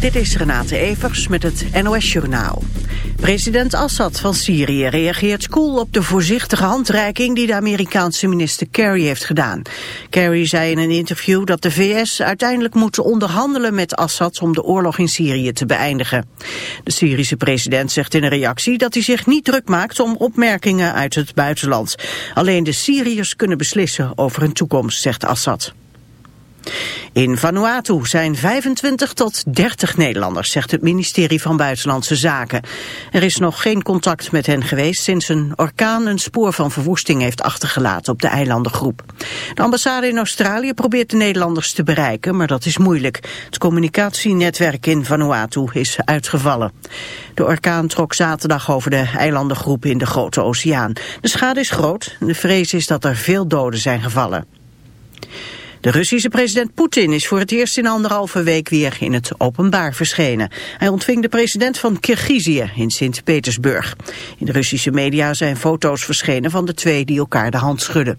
Dit is Renate Evers met het NOS Journaal. President Assad van Syrië reageert koel op de voorzichtige handreiking die de Amerikaanse minister Kerry heeft gedaan. Kerry zei in een interview dat de VS uiteindelijk moet onderhandelen met Assad om de oorlog in Syrië te beëindigen. De Syrische president zegt in een reactie dat hij zich niet druk maakt om opmerkingen uit het buitenland. Alleen de Syriërs kunnen beslissen over hun toekomst, zegt Assad. In Vanuatu zijn 25 tot 30 Nederlanders, zegt het ministerie van Buitenlandse Zaken. Er is nog geen contact met hen geweest sinds een orkaan een spoor van verwoesting heeft achtergelaten op de eilandengroep. De ambassade in Australië probeert de Nederlanders te bereiken, maar dat is moeilijk. Het communicatienetwerk in Vanuatu is uitgevallen. De orkaan trok zaterdag over de eilandengroep in de Grote Oceaan. De schade is groot de vrees is dat er veel doden zijn gevallen. De Russische president Poetin is voor het eerst in anderhalve week weer in het openbaar verschenen. Hij ontving de president van Kirgizië in Sint-Petersburg. In de Russische media zijn foto's verschenen van de twee die elkaar de hand schudden.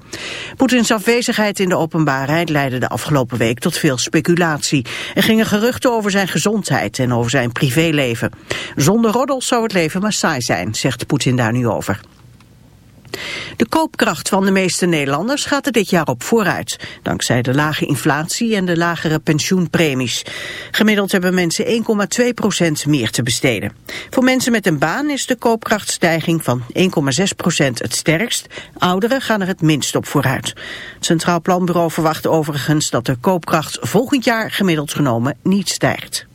Poetins afwezigheid in de openbaarheid leidde de afgelopen week tot veel speculatie. Er gingen geruchten over zijn gezondheid en over zijn privéleven. Zonder roddels zou het leven maar saai zijn, zegt Poetin daar nu over. De koopkracht van de meeste Nederlanders gaat er dit jaar op vooruit, dankzij de lage inflatie en de lagere pensioenpremies. Gemiddeld hebben mensen 1,2% meer te besteden. Voor mensen met een baan is de koopkrachtstijging van 1,6% het sterkst. Ouderen gaan er het minst op vooruit. Het Centraal Planbureau verwacht overigens dat de koopkracht volgend jaar gemiddeld genomen niet stijgt.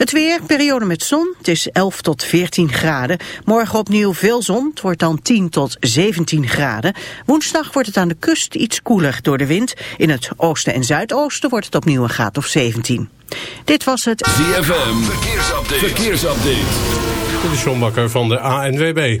Het weer, periode met zon. Het is 11 tot 14 graden. Morgen opnieuw veel zon. Het wordt dan 10 tot 17 graden. Woensdag wordt het aan de kust iets koeler door de wind. In het oosten en zuidoosten wordt het opnieuw een graad of 17. Dit was het ZFM. Verkeersupdate. Verkeersupdate. Dit is John Bakker van de ANWB.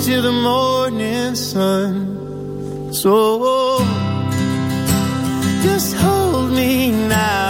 to till the morning sun. So just hold me now.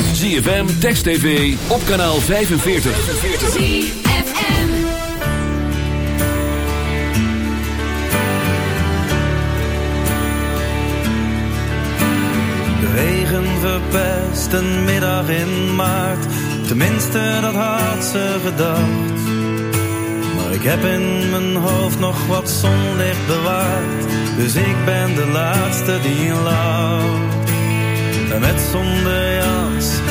ZFM, Text TV, op kanaal 45. De regen verpest een middag in maart. Tenminste, dat had ze gedacht. Maar ik heb in mijn hoofd nog wat zonlicht bewaard. Dus ik ben de laatste die lacht. En met zonder jas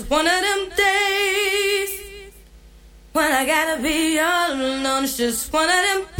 It's one of them days when I gotta be all alone. It's just one of them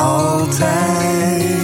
Altijd.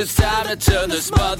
It's time to turn this mother